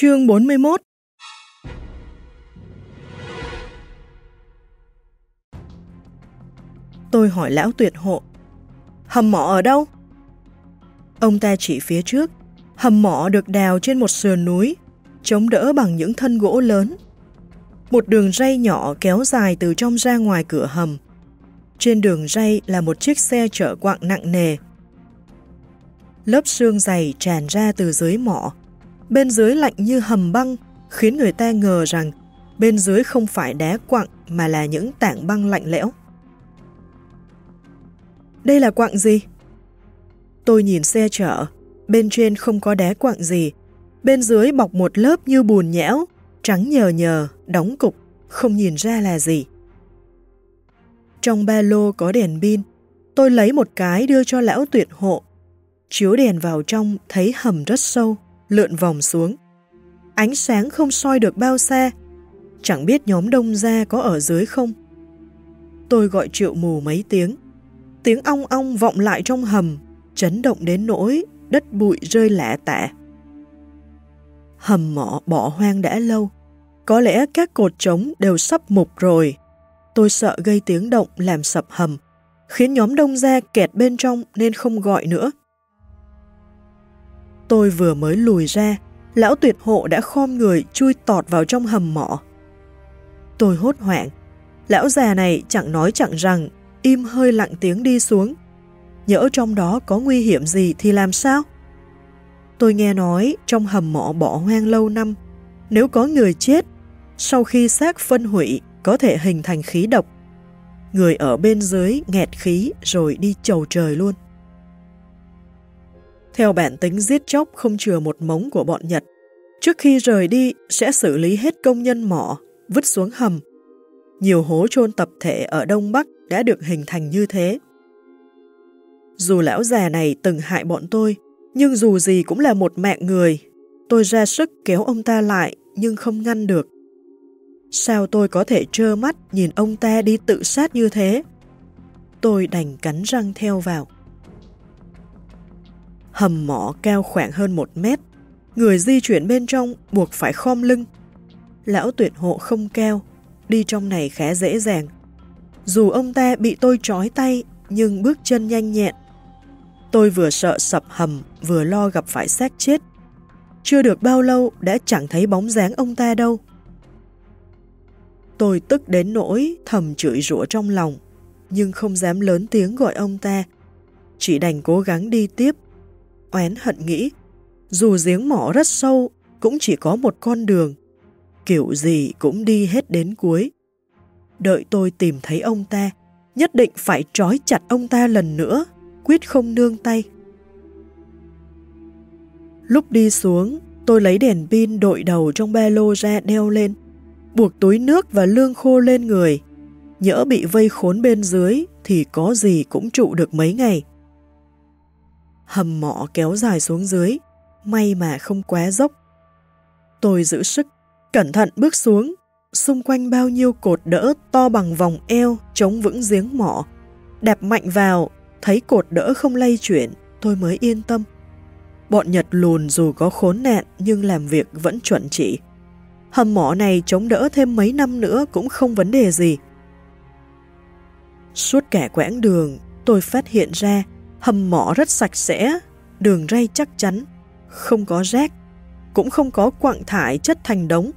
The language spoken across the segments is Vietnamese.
Chương 41 Tôi hỏi lão tuyệt hộ, hầm mỏ ở đâu? Ông ta chỉ phía trước, hầm mỏ được đào trên một sườn núi, chống đỡ bằng những thân gỗ lớn. Một đường ray nhỏ kéo dài từ trong ra ngoài cửa hầm. Trên đường ray là một chiếc xe chở quặng nặng nề. Lớp xương dày tràn ra từ dưới mỏ, bên dưới lạnh như hầm băng, khiến người ta ngờ rằng bên dưới không phải đá quặng mà là những tảng băng lạnh lẽo. Đây là quặng gì? Tôi nhìn xe chở, bên trên không có đá quặng gì, bên dưới bọc một lớp như bùn nhẽo, trắng nhờ nhờ, đóng cục, không nhìn ra là gì. Trong ba lô có đèn pin, tôi lấy một cái đưa cho lão tuyệt hộ. Chiếu đèn vào trong thấy hầm rất sâu, lượn vòng xuống. Ánh sáng không soi được bao xa, chẳng biết nhóm đông ra có ở dưới không. Tôi gọi triệu mù mấy tiếng. Tiếng ong ong vọng lại trong hầm, chấn động đến nỗi đất bụi rơi lẻ tẻ. Hầm mỏ bỏ hoang đã lâu, có lẽ các cột trống đều sắp mục rồi. Tôi sợ gây tiếng động làm sập hầm, khiến nhóm đông ra kẹt bên trong nên không gọi nữa. Tôi vừa mới lùi ra, lão tuyệt hộ đã khom người chui tọt vào trong hầm mỏ. Tôi hốt hoảng, lão già này chẳng nói chẳng rằng, im hơi lặng tiếng đi xuống. Nhỡ trong đó có nguy hiểm gì thì làm sao? Tôi nghe nói trong hầm mỏ bỏ hoang lâu năm, nếu có người chết, sau khi xác phân hủy có thể hình thành khí độc. Người ở bên dưới nghẹt khí rồi đi chầu trời luôn. Theo bản tính giết chóc không chừa một mống của bọn Nhật, trước khi rời đi sẽ xử lý hết công nhân mỏ, vứt xuống hầm. Nhiều hố chôn tập thể ở Đông Bắc đã được hình thành như thế. Dù lão già này từng hại bọn tôi, nhưng dù gì cũng là một mạng người. Tôi ra sức kéo ông ta lại nhưng không ngăn được. Sao tôi có thể trơ mắt nhìn ông ta đi tự sát như thế? Tôi đành cắn răng theo vào. Hầm mỏ cao khoảng hơn một mét, người di chuyển bên trong buộc phải khom lưng. Lão tuyệt hộ không cao, đi trong này khá dễ dàng. Dù ông ta bị tôi trói tay, nhưng bước chân nhanh nhẹn. Tôi vừa sợ sập hầm, vừa lo gặp phải xác chết. Chưa được bao lâu đã chẳng thấy bóng dáng ông ta đâu. Tôi tức đến nỗi thầm chửi rủa trong lòng, nhưng không dám lớn tiếng gọi ông ta. Chỉ đành cố gắng đi tiếp oán hận nghĩ, dù giếng mỏ rất sâu, cũng chỉ có một con đường, kiểu gì cũng đi hết đến cuối. Đợi tôi tìm thấy ông ta, nhất định phải trói chặt ông ta lần nữa, quyết không nương tay. Lúc đi xuống, tôi lấy đèn pin đội đầu trong ba lô ra đeo lên, buộc túi nước và lương khô lên người. Nhỡ bị vây khốn bên dưới thì có gì cũng trụ được mấy ngày hầm mỏ kéo dài xuống dưới, may mà không quá dốc. Tôi giữ sức, cẩn thận bước xuống, xung quanh bao nhiêu cột đỡ to bằng vòng eo chống vững giếng mỏ. Đạp mạnh vào, thấy cột đỡ không lay chuyển, tôi mới yên tâm. Bọn Nhật lùn dù có khốn nạn nhưng làm việc vẫn chuẩn chỉ. Hầm mỏ này chống đỡ thêm mấy năm nữa cũng không vấn đề gì. Suốt cả quãng đường, tôi phát hiện ra Hầm mỏ rất sạch sẽ, đường ray chắc chắn, không có rác, cũng không có quặng thải chất thành đống.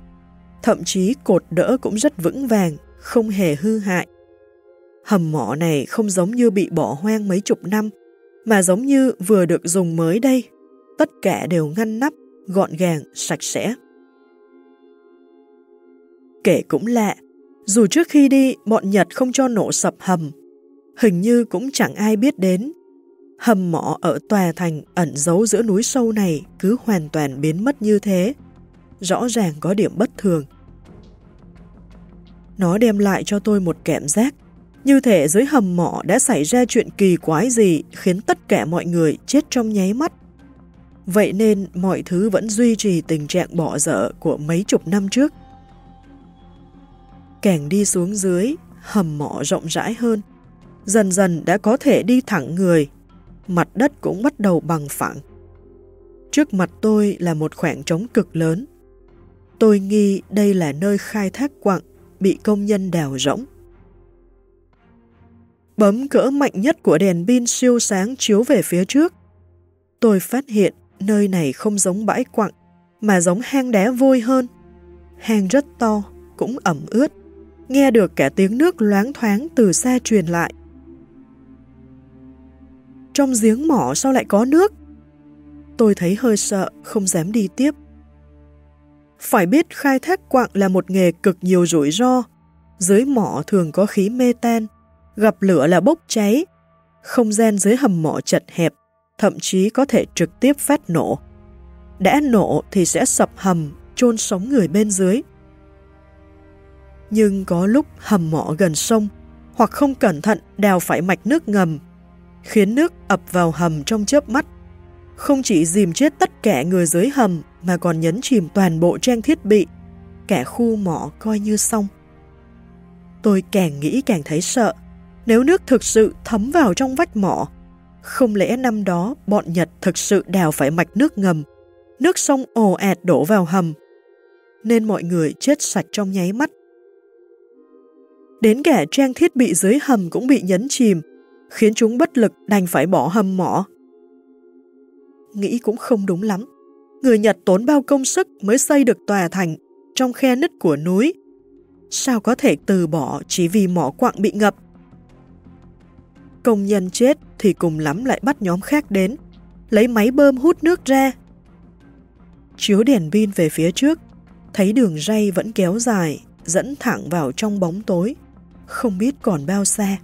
Thậm chí cột đỡ cũng rất vững vàng, không hề hư hại. Hầm mỏ này không giống như bị bỏ hoang mấy chục năm, mà giống như vừa được dùng mới đây. Tất cả đều ngăn nắp, gọn gàng, sạch sẽ. Kể cũng lạ, dù trước khi đi bọn Nhật không cho nổ sập hầm, hình như cũng chẳng ai biết đến hầm mỏ ở tòa thành ẩn giấu giữa núi sâu này cứ hoàn toàn biến mất như thế. Rõ ràng có điểm bất thường. Nó đem lại cho tôi một cảm giác như thể dưới hầm mỏ đã xảy ra chuyện kỳ quái gì khiến tất cả mọi người chết trong nháy mắt. Vậy nên mọi thứ vẫn duy trì tình trạng bỏ dở của mấy chục năm trước. Càng đi xuống dưới, hầm mỏ rộng rãi hơn. Dần dần đã có thể đi thẳng người mặt đất cũng bắt đầu bằng phẳng. Trước mặt tôi là một khoảng trống cực lớn, Tôi nghi đây là nơi khai thác quặng bị công nhân đào rỗng. Bấm cỡ mạnh nhất của đèn pin siêu sáng chiếu về phía trước. Tôi phát hiện nơi này không giống bãi quặng, mà giống hang đá vôi hơn. Hang rất to, cũng ẩm ướt, nghe được cả tiếng nước loáng thoáng từ xa truyền lại. Trong giếng mỏ sao lại có nước? Tôi thấy hơi sợ, không dám đi tiếp. Phải biết khai thác quạng là một nghề cực nhiều rủi ro. Dưới mỏ thường có khí mê tan, gặp lửa là bốc cháy. Không gian dưới hầm mỏ chật hẹp, thậm chí có thể trực tiếp phát nổ. Đã nổ thì sẽ sập hầm, chôn sống người bên dưới. Nhưng có lúc hầm mỏ gần sông, hoặc không cẩn thận đào phải mạch nước ngầm, khiến nước ập vào hầm trong chớp mắt. Không chỉ dìm chết tất cả người dưới hầm mà còn nhấn chìm toàn bộ trang thiết bị, cả khu mỏ coi như xong. Tôi càng nghĩ càng thấy sợ, nếu nước thực sự thấm vào trong vách mỏ, không lẽ năm đó bọn Nhật thực sự đào phải mạch nước ngầm, nước sông ồ ạt đổ vào hầm, nên mọi người chết sạch trong nháy mắt. Đến cả trang thiết bị dưới hầm cũng bị nhấn chìm, khiến chúng bất lực đành phải bỏ hầm mỏ. Nghĩ cũng không đúng lắm. Người Nhật tốn bao công sức mới xây được tòa thành trong khe nứt của núi. Sao có thể từ bỏ chỉ vì mỏ quặng bị ngập? Công nhân chết thì cùng lắm lại bắt nhóm khác đến, lấy máy bơm hút nước ra. Chiếu đèn pin về phía trước, thấy đường ray vẫn kéo dài, dẫn thẳng vào trong bóng tối, không biết còn bao xa.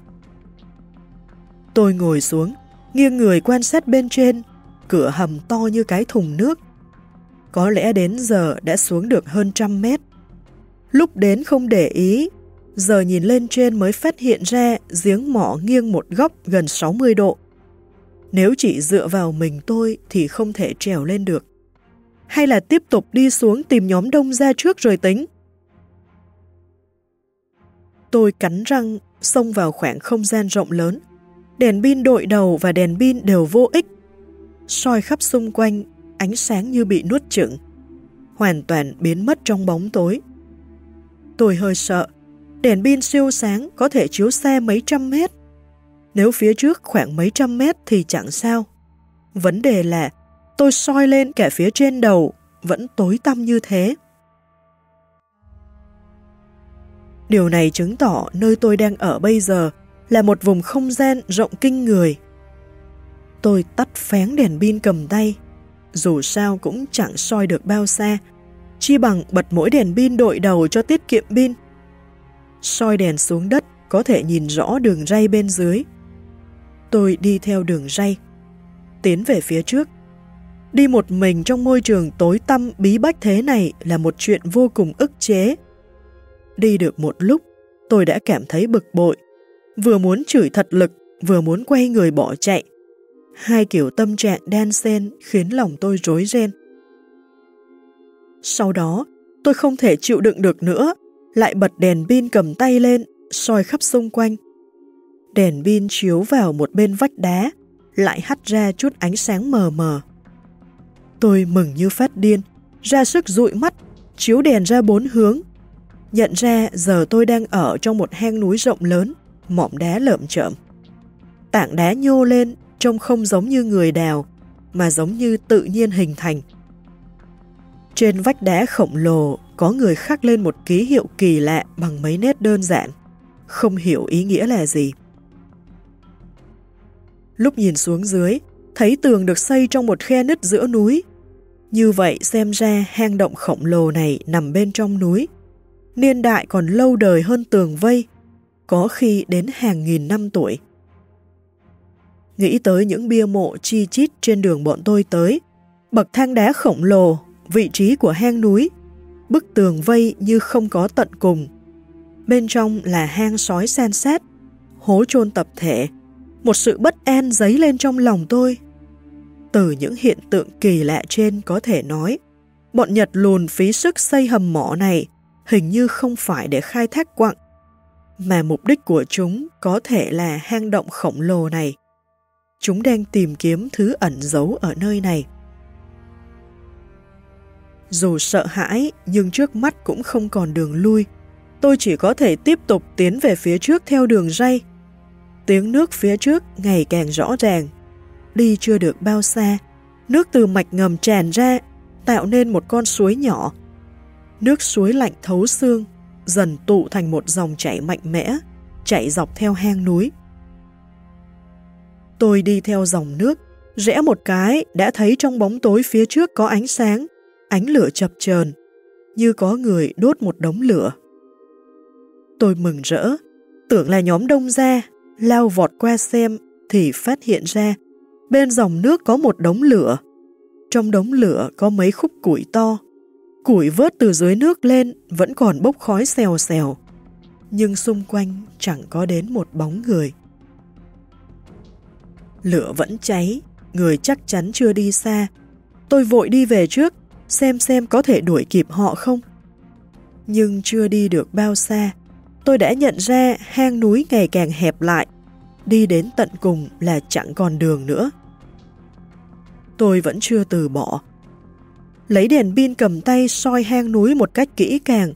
Tôi ngồi xuống, nghiêng người quan sát bên trên, cửa hầm to như cái thùng nước. Có lẽ đến giờ đã xuống được hơn trăm mét. Lúc đến không để ý, giờ nhìn lên trên mới phát hiện ra giếng mỏ nghiêng một góc gần 60 độ. Nếu chỉ dựa vào mình tôi thì không thể trèo lên được. Hay là tiếp tục đi xuống tìm nhóm đông ra trước rồi tính? Tôi cắn răng, xông vào khoảng không gian rộng lớn. Đèn pin đội đầu và đèn pin đều vô ích. soi khắp xung quanh, ánh sáng như bị nuốt chửng. Hoàn toàn biến mất trong bóng tối. Tôi hơi sợ, Đèn pin siêu sáng có thể chiếu xe mấy trăm mét. Nếu phía trước khoảng mấy trăm mét thì chẳng sao. Vấn đề là tôi soi lên cả phía trên đầu vẫn tối tăm như thế. Điều này chứng tỏ nơi tôi đang ở bây giờ là một vùng không gian rộng kinh người. Tôi tắt phén đèn pin cầm tay, dù sao cũng chẳng soi được bao xa, chi bằng bật mỗi đèn pin đội đầu cho tiết kiệm pin soi đèn xuống đất có thể nhìn rõ đường ray bên dưới. Tôi đi theo đường ray, tiến về phía trước. Đi một mình trong môi trường tối tăm bí bách thế này là một chuyện vô cùng ức chế. Đi được một lúc, tôi đã cảm thấy bực bội. Vừa muốn chửi thật lực, vừa muốn quay người bỏ chạy. Hai kiểu tâm trạng đan xen khiến lòng tôi rối ren. Sau đó, tôi không thể chịu đựng được nữa lại bật đèn pin cầm tay lên, soi khắp xung quanh. Đèn pin chiếu vào một bên vách đá, lại hắt ra chút ánh sáng mờ mờ. Tôi mừng như phát điên, ra sức dụi mắt, chiếu đèn ra bốn hướng. Nhận ra giờ tôi đang ở trong một hang núi rộng lớn, mỏm đá lợm chợm. Tảng đá nhô lên, trông không giống như người đào, mà giống như tự nhiên hình thành. Trên vách đá khổng lồ có người khắc lên một ký hiệu kỳ lạ bằng mấy nét đơn giản, không hiểu ý nghĩa là gì. Lúc nhìn xuống dưới, thấy tường được xây trong một khe nứt giữa núi. Như vậy xem ra hang động khổng lồ này nằm bên trong núi. Niên đại còn lâu đời hơn tường vây, có khi đến hàng nghìn năm tuổi. Nghĩ tới những bia mộ chi chít trên đường bọn tôi tới, bậc thang đá khổng lồ, vị trí của hang núi bức tường vây như không có tận cùng. Bên trong là hang sói san sát, hố chôn tập thể, một sự bất an dấy lên trong lòng tôi. Từ những hiện tượng kỳ lạ trên có thể nói, bọn Nhật lùn phí sức xây hầm mỏ này hình như không phải để khai thác quặng, mà mục đích của chúng có thể là hang động khổng lồ này. Chúng đang tìm kiếm thứ ẩn giấu ở nơi này. Dù sợ hãi, nhưng trước mắt cũng không còn đường lui. Tôi chỉ có thể tiếp tục tiến về phía trước theo đường ray. Tiếng nước phía trước ngày càng rõ ràng. Đi chưa được bao xa, nước từ mạch ngầm tràn ra, tạo nên một con suối nhỏ. Nước suối lạnh thấu xương, dần tụ thành một dòng chảy mạnh mẽ, chạy dọc theo hang núi. Tôi đi theo dòng nước, rẽ một cái đã thấy trong bóng tối phía trước có ánh sáng, ánh lửa chập chờn như có người đốt một đống lửa. Tôi mừng rỡ, tưởng là nhóm đông ra, lao vọt qua xem thì phát hiện ra bên dòng nước có một đống lửa. Trong đống lửa có mấy khúc củi to. Củi vớt từ dưới nước lên vẫn còn bốc khói xèo xèo. Nhưng xung quanh chẳng có đến một bóng người. Lửa vẫn cháy, người chắc chắn chưa đi xa. Tôi vội đi về trước, xem xem có thể đuổi kịp họ không. Nhưng chưa đi được bao xa, tôi đã nhận ra hang núi ngày càng hẹp lại, đi đến tận cùng là chẳng còn đường nữa. Tôi vẫn chưa từ bỏ. Lấy đèn pin cầm tay soi hang núi một cách kỹ càng,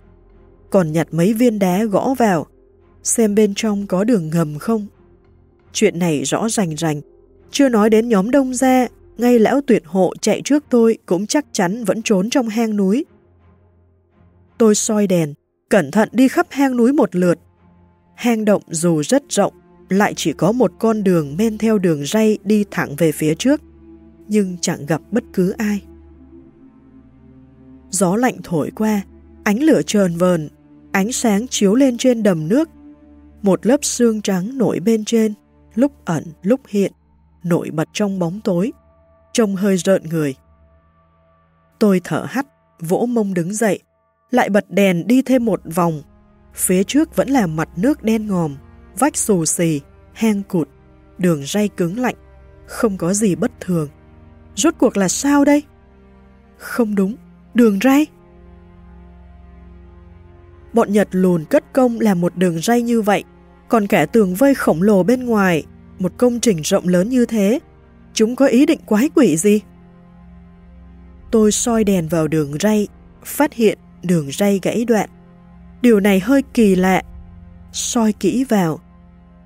còn nhặt mấy viên đá gõ vào, xem bên trong có đường ngầm không. Chuyện này rõ rành rành, chưa nói đến nhóm đông gia, ngay lão tuyệt hộ chạy trước tôi cũng chắc chắn vẫn trốn trong hang núi. Tôi soi đèn, cẩn thận đi khắp hang núi một lượt. Hang động dù rất rộng, lại chỉ có một con đường men theo đường ray đi thẳng về phía trước, nhưng chẳng gặp bất cứ ai. Gió lạnh thổi qua, ánh lửa trờn vờn, ánh sáng chiếu lên trên đầm nước. Một lớp xương trắng nổi bên trên, lúc ẩn lúc hiện, nổi bật trong bóng tối, trông hơi rợn người. Tôi thở hắt, vỗ mông đứng dậy, lại bật đèn đi thêm một vòng. Phía trước vẫn là mặt nước đen ngòm, vách xù xì, hang cụt, đường ray cứng lạnh, không có gì bất thường. Rốt cuộc là sao đây? Không đúng, đường ray. Bọn Nhật lùn cất công làm một đường ray như vậy, còn cả tường vây khổng lồ bên ngoài, một công trình rộng lớn như thế, chúng có ý định quái quỷ gì? Tôi soi đèn vào đường ray, phát hiện đường ray gãy đoạn. Điều này hơi kỳ lạ. Soi kỹ vào,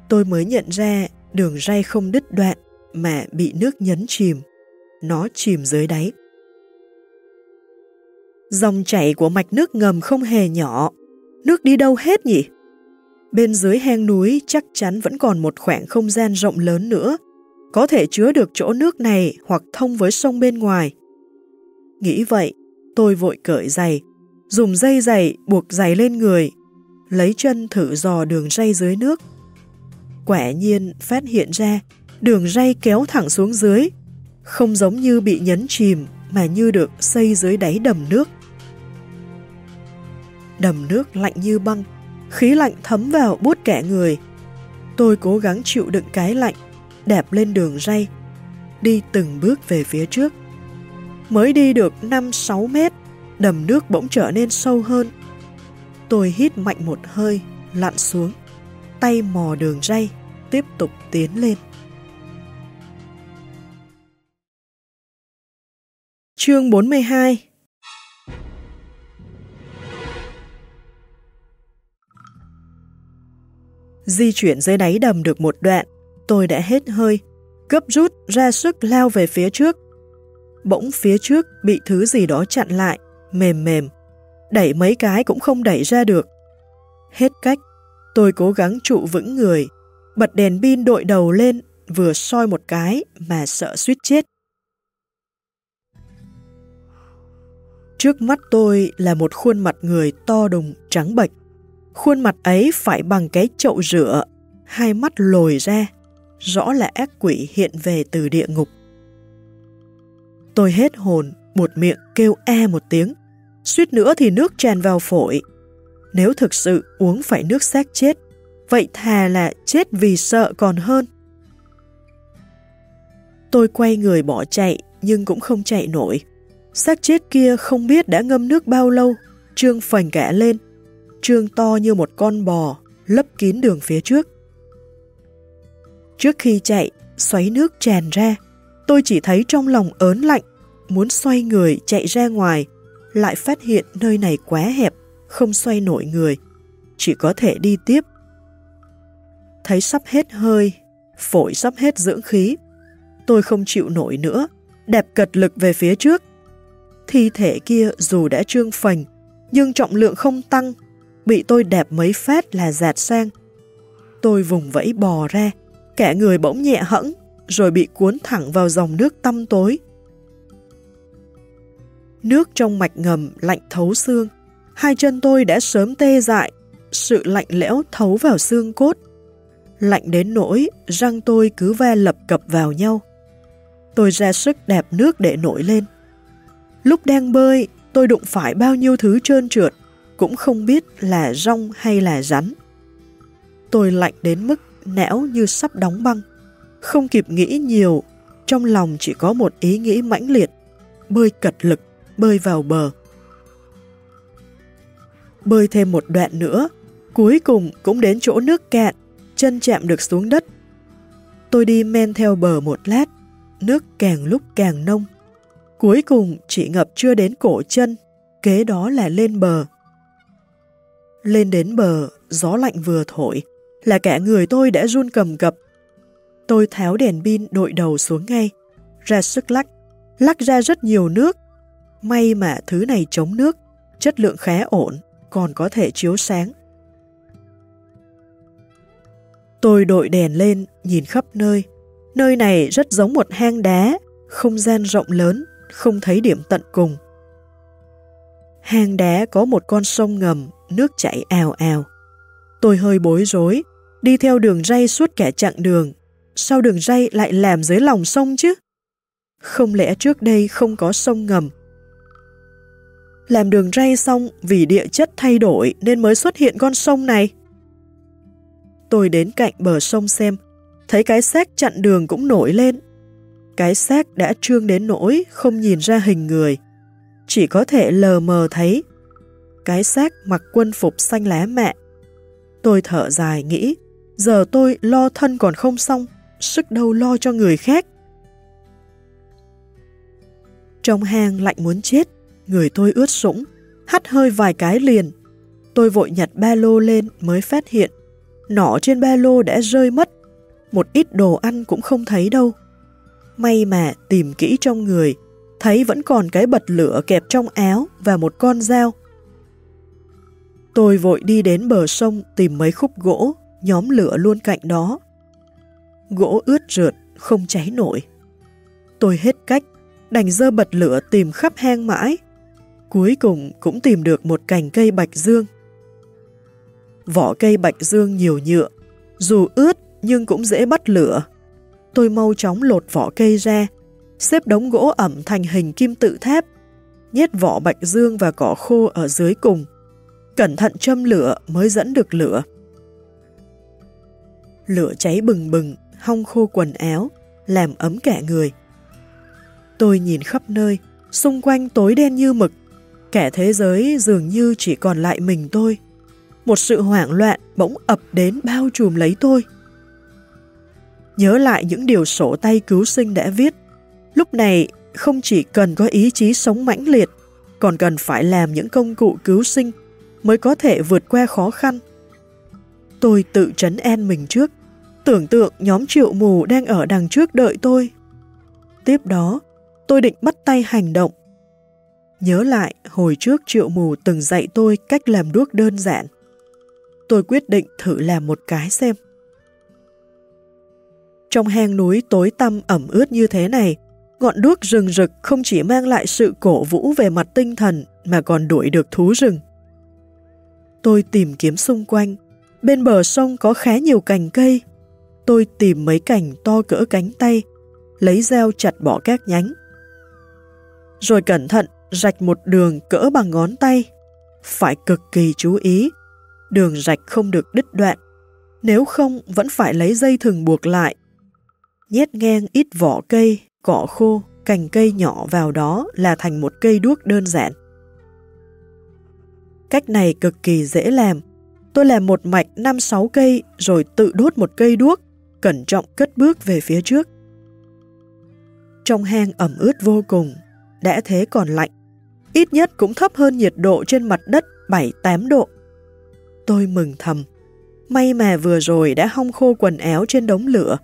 tôi mới nhận ra đường ray không đứt đoạn mà bị nước nhấn chìm. Nó chìm dưới đáy. Dòng chảy của mạch nước ngầm không hề nhỏ. Nước đi đâu hết nhỉ? Bên dưới hang núi chắc chắn vẫn còn một khoảng không gian rộng lớn nữa, có thể chứa được chỗ nước này hoặc thông với sông bên ngoài. Nghĩ vậy, tôi vội cởi giày, dùng dây giày buộc giày lên người, lấy chân thử dò đường ray dưới nước. Quả nhiên phát hiện ra đường ray kéo thẳng xuống dưới, không giống như bị nhấn chìm mà như được xây dưới đáy đầm nước. Đầm nước lạnh như băng, khí lạnh thấm vào bút kẻ người. Tôi cố gắng chịu đựng cái lạnh, đạp lên đường ray, đi từng bước về phía trước. Mới đi được 5-6 mét, đầm nước bỗng trở nên sâu hơn. Tôi hít mạnh một hơi, lặn xuống, tay mò đường ray, tiếp tục tiến lên. Chương 42 Di chuyển dưới đáy đầm được một đoạn, tôi đã hết hơi, gấp rút ra sức lao về phía trước. Bỗng phía trước bị thứ gì đó chặn lại, mềm mềm, đẩy mấy cái cũng không đẩy ra được. Hết cách, tôi cố gắng trụ vững người, bật đèn pin đội đầu lên, vừa soi một cái mà sợ suýt chết. Trước mắt tôi là một khuôn mặt người to đùng, trắng bệch. Khuôn mặt ấy phải bằng cái chậu rửa, hai mắt lồi ra, rõ là ác quỷ hiện về từ địa ngục. Tôi hết hồn, buột miệng kêu e một tiếng, suýt nữa thì nước tràn vào phổi. Nếu thực sự uống phải nước xác chết, vậy thà là chết vì sợ còn hơn. Tôi quay người bỏ chạy, nhưng cũng không chạy nổi. xác chết kia không biết đã ngâm nước bao lâu, trương phành cả lên, trương to như một con bò, lấp kín đường phía trước. Trước khi chạy, xoáy nước tràn ra, tôi chỉ thấy trong lòng ớn lạnh, muốn xoay người chạy ra ngoài, lại phát hiện nơi này quá hẹp, không xoay nổi người, chỉ có thể đi tiếp. Thấy sắp hết hơi, phổi sắp hết dưỡng khí, tôi không chịu nổi nữa, đẹp cật lực về phía trước. Thi thể kia dù đã trương phành, nhưng trọng lượng không tăng, bị tôi đẹp mấy phát là giạt sang. Tôi vùng vẫy bò ra, cả người bỗng nhẹ hẫng, rồi bị cuốn thẳng vào dòng nước tăm tối. Nước trong mạch ngầm lạnh thấu xương, hai chân tôi đã sớm tê dại, sự lạnh lẽo thấu vào xương cốt. Lạnh đến nỗi răng tôi cứ ve lập cập vào nhau. Tôi ra sức đạp nước để nổi lên. Lúc đang bơi, tôi đụng phải bao nhiêu thứ trơn trượt, cũng không biết là rong hay là rắn. Tôi lạnh đến mức não như sắp đóng băng. Không kịp nghĩ nhiều, trong lòng chỉ có một ý nghĩ mãnh liệt, bơi cật lực, bơi vào bờ. Bơi thêm một đoạn nữa, cuối cùng cũng đến chỗ nước cạn, chân chạm được xuống đất. Tôi đi men theo bờ một lát, nước càng lúc càng nông. Cuối cùng chỉ ngập chưa đến cổ chân, kế đó là lên bờ. Lên đến bờ, gió lạnh vừa thổi, là cả người tôi đã run cầm cập. Tôi tháo đèn pin đội đầu xuống ngay, ra sức lắc, lắc ra rất nhiều nước. May mà thứ này chống nước, chất lượng khá ổn, còn có thể chiếu sáng. Tôi đội đèn lên, nhìn khắp nơi. Nơi này rất giống một hang đá, không gian rộng lớn, không thấy điểm tận cùng. Hang đá có một con sông ngầm, nước chảy ào ào. Tôi hơi bối rối, đi theo đường ray suốt cả chặng đường. Sao đường ray lại làm dưới lòng sông chứ? Không lẽ trước đây không có sông ngầm? Làm đường ray xong vì địa chất thay đổi nên mới xuất hiện con sông này. Tôi đến cạnh bờ sông xem, thấy cái xác chặn đường cũng nổi lên. Cái xác đã trương đến nỗi không nhìn ra hình người, chỉ có thể lờ mờ thấy. Cái xác mặc quân phục xanh lá mẹ. Tôi thở dài nghĩ, giờ tôi lo thân còn không xong, sức đâu lo cho người khác. Trong hang lạnh muốn chết, người tôi ướt sũng, hắt hơi vài cái liền. Tôi vội nhặt ba lô lên mới phát hiện, nỏ trên ba lô đã rơi mất, một ít đồ ăn cũng không thấy đâu. May mà tìm kỹ trong người, thấy vẫn còn cái bật lửa kẹp trong áo và một con dao. Tôi vội đi đến bờ sông tìm mấy khúc gỗ, nhóm lửa luôn cạnh đó. Gỗ ướt rượt, không cháy nổi. Tôi hết cách, đành dơ bật lửa tìm khắp hang mãi. Cuối cùng cũng tìm được một cành cây bạch dương. Vỏ cây bạch dương nhiều nhựa, dù ướt nhưng cũng dễ bắt lửa. Tôi mau chóng lột vỏ cây ra, xếp đống gỗ ẩm thành hình kim tự tháp, nhét vỏ bạch dương và cỏ khô ở dưới cùng. Cẩn thận châm lửa mới dẫn được lửa. Lửa cháy bừng bừng, hong khô quần áo, làm ấm cả người. Tôi nhìn khắp nơi, xung quanh tối đen như mực, cả thế giới dường như chỉ còn lại mình tôi. Một sự hoảng loạn bỗng ập đến bao trùm lấy tôi. Nhớ lại những điều sổ tay cứu sinh đã viết, lúc này không chỉ cần có ý chí sống mãnh liệt, còn cần phải làm những công cụ cứu sinh mới có thể vượt qua khó khăn. Tôi tự trấn an mình trước, tưởng tượng nhóm triệu mù đang ở đằng trước đợi tôi. Tiếp đó, tôi định bắt tay hành động. Nhớ lại hồi trước triệu mù từng dạy tôi cách làm đuốc đơn giản. Tôi quyết định thử làm một cái xem. Trong hang núi tối tăm ẩm ướt như thế này, ngọn đuốc rừng rực không chỉ mang lại sự cổ vũ về mặt tinh thần mà còn đuổi được thú rừng. Tôi tìm kiếm xung quanh, bên bờ sông có khá nhiều cành cây. Tôi tìm mấy cành to cỡ cánh tay, lấy dao chặt bỏ các nhánh. Rồi cẩn thận rạch một đường cỡ bằng ngón tay. Phải cực kỳ chú ý, đường rạch không được đứt đoạn, nếu không vẫn phải lấy dây thừng buộc lại. Nhét ngang ít vỏ cây, cỏ khô, cành cây nhỏ vào đó là thành một cây đuốc đơn giản. Cách này cực kỳ dễ làm. Tôi làm một mạch 5-6 cây rồi tự đốt một cây đuốc, cẩn trọng cất bước về phía trước. Trong hang ẩm ướt vô cùng, đã thế còn lạnh. ít nhất cũng thấp hơn nhiệt độ trên mặt đất 7-8 độ. Tôi mừng thầm, may mà vừa rồi đã hong khô quần áo trên đống lửa,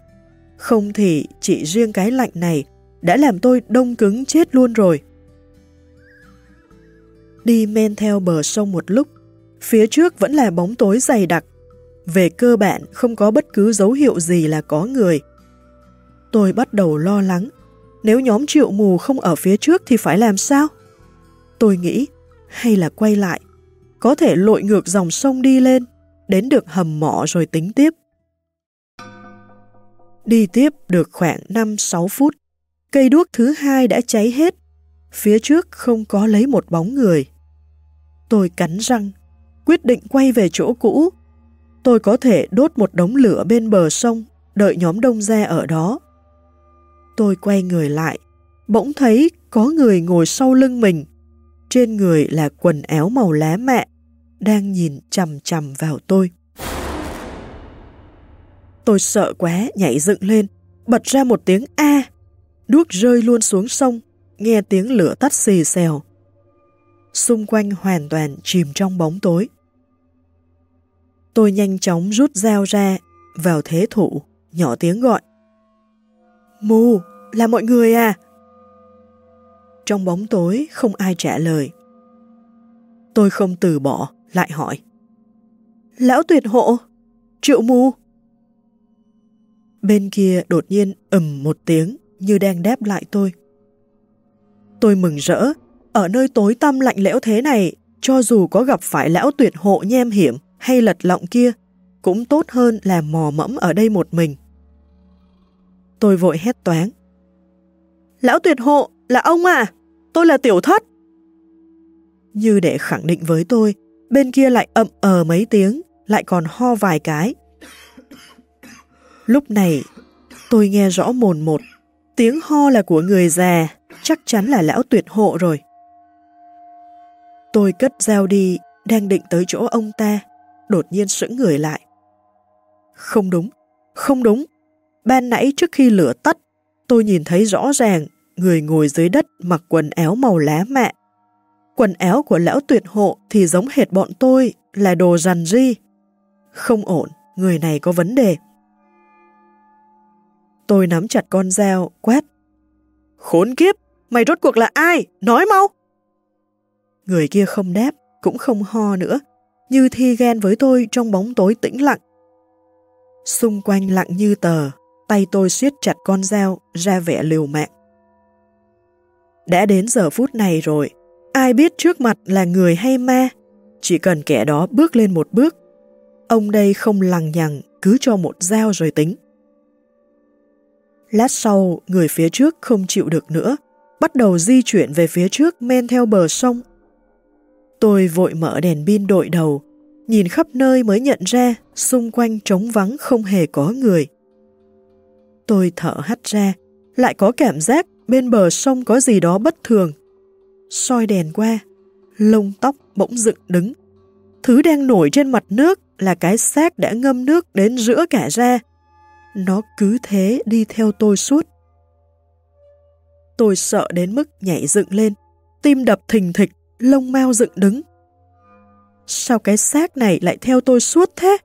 không thì chỉ riêng cái lạnh này đã làm tôi đông cứng chết luôn rồi. Đi men theo bờ sông một lúc, phía trước vẫn là bóng tối dày đặc. Về cơ bản không có bất cứ dấu hiệu gì là có người. Tôi bắt đầu lo lắng, nếu nhóm triệu mù không ở phía trước thì phải làm sao? Tôi nghĩ, hay là quay lại, có thể lội ngược dòng sông đi lên, đến được hầm mỏ rồi tính tiếp. Đi tiếp được khoảng 5-6 phút, cây đuốc thứ hai đã cháy hết, phía trước không có lấy một bóng người. Tôi cắn răng, quyết định quay về chỗ cũ. Tôi có thể đốt một đống lửa bên bờ sông, đợi nhóm đông ra ở đó. Tôi quay người lại, bỗng thấy có người ngồi sau lưng mình. Trên người là quần áo màu lá mẹ, đang nhìn chầm chầm vào tôi. Tôi sợ quá, nhảy dựng lên, bật ra một tiếng A. Đuốc rơi luôn xuống sông, nghe tiếng lửa tắt xì xèo. Xung quanh hoàn toàn chìm trong bóng tối. Tôi nhanh chóng rút dao ra, vào thế thủ, nhỏ tiếng gọi. Mù, là mọi người à? Trong bóng tối không ai trả lời. Tôi không từ bỏ, lại hỏi. Lão tuyệt hộ, triệu mù. Bên kia đột nhiên ầm một tiếng như đang đáp lại tôi. Tôi mừng rỡ, ở nơi tối tăm lạnh lẽo thế này, cho dù có gặp phải lão tuyệt hộ nhem hiểm hay lật lọng kia, cũng tốt hơn là mò mẫm ở đây một mình. Tôi vội hét toáng. Lão tuyệt hộ, là ông à? Tôi là tiểu thất. Như để khẳng định với tôi, bên kia lại ậm ờ mấy tiếng, lại còn ho vài cái. Lúc này, tôi nghe rõ mồn một, tiếng ho là của người già, chắc chắn là lão tuyệt hộ rồi. Tôi cất dao đi, đang định tới chỗ ông ta, đột nhiên sững người lại. Không đúng, không đúng. Ban nãy trước khi lửa tắt, tôi nhìn thấy rõ ràng người ngồi dưới đất mặc quần áo màu lá mạ. Quần áo của lão tuyệt hộ thì giống hệt bọn tôi là đồ rằn ri. Không ổn, người này có vấn đề. Tôi nắm chặt con dao, quát. Khốn kiếp, mày rốt cuộc là ai? Nói mau! Người kia không đáp, cũng không ho nữa, như thi ghen với tôi trong bóng tối tĩnh lặng. Xung quanh lặng như tờ, tay tôi siết chặt con dao, ra vẻ liều mạng. Đã đến giờ phút này rồi, ai biết trước mặt là người hay ma, chỉ cần kẻ đó bước lên một bước. Ông đây không lằng nhằng, cứ cho một dao rồi tính. Lát sau, người phía trước không chịu được nữa, bắt đầu di chuyển về phía trước men theo bờ sông. Tôi vội mở đèn pin đội đầu, nhìn khắp nơi mới nhận ra xung quanh trống vắng không hề có người. Tôi thở hắt ra, lại có cảm giác bên bờ sông có gì đó bất thường. soi đèn qua, lông tóc bỗng dựng đứng. Thứ đang nổi trên mặt nước là cái xác đã ngâm nước đến giữa cả ra. Nó cứ thế đi theo tôi suốt. Tôi sợ đến mức nhảy dựng lên, tim đập thình thịch, lông mau dựng đứng. Sao cái xác này lại theo tôi suốt thế?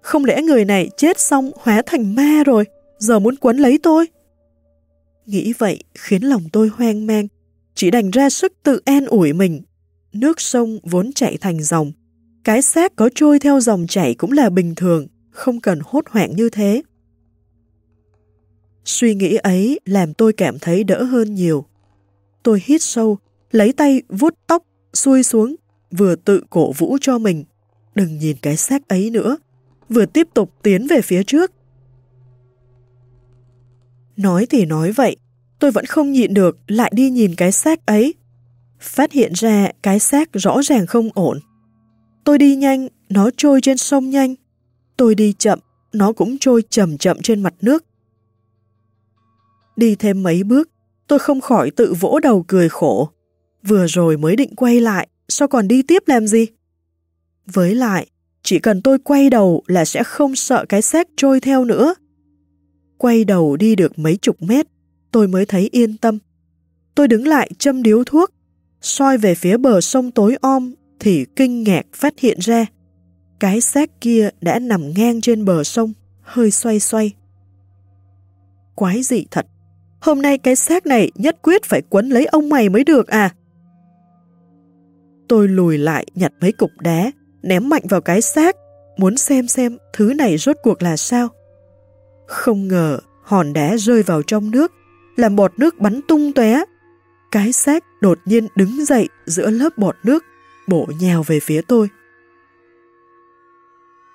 Không lẽ người này chết xong hóa thành ma rồi, giờ muốn quấn lấy tôi? Nghĩ vậy khiến lòng tôi hoang mang, chỉ đành ra sức tự an ủi mình. Nước sông vốn chảy thành dòng, cái xác có trôi theo dòng chảy cũng là bình thường, không cần hốt hoảng như thế. Suy nghĩ ấy làm tôi cảm thấy đỡ hơn nhiều. Tôi hít sâu, lấy tay vuốt tóc, xuôi xuống, vừa tự cổ vũ cho mình. Đừng nhìn cái xác ấy nữa, vừa tiếp tục tiến về phía trước. Nói thì nói vậy, tôi vẫn không nhịn được lại đi nhìn cái xác ấy. Phát hiện ra cái xác rõ ràng không ổn. Tôi đi nhanh, nó trôi trên sông nhanh. Tôi đi chậm, nó cũng trôi chậm chậm trên mặt nước. Đi thêm mấy bước, tôi không khỏi tự vỗ đầu cười khổ. Vừa rồi mới định quay lại, sao còn đi tiếp làm gì? Với lại, chỉ cần tôi quay đầu là sẽ không sợ cái xác trôi theo nữa. Quay đầu đi được mấy chục mét, tôi mới thấy yên tâm. Tôi đứng lại châm điếu thuốc, soi về phía bờ sông tối om thì kinh ngạc phát hiện ra. Cái xác kia đã nằm ngang trên bờ sông, hơi xoay xoay. Quái dị thật, hôm nay cái xác này nhất quyết phải quấn lấy ông mày mới được à? Tôi lùi lại nhặt mấy cục đá, ném mạnh vào cái xác, muốn xem xem thứ này rốt cuộc là sao. Không ngờ hòn đá rơi vào trong nước, làm bọt nước bắn tung tóe. Cái xác đột nhiên đứng dậy giữa lớp bọt nước, bổ nhào về phía tôi.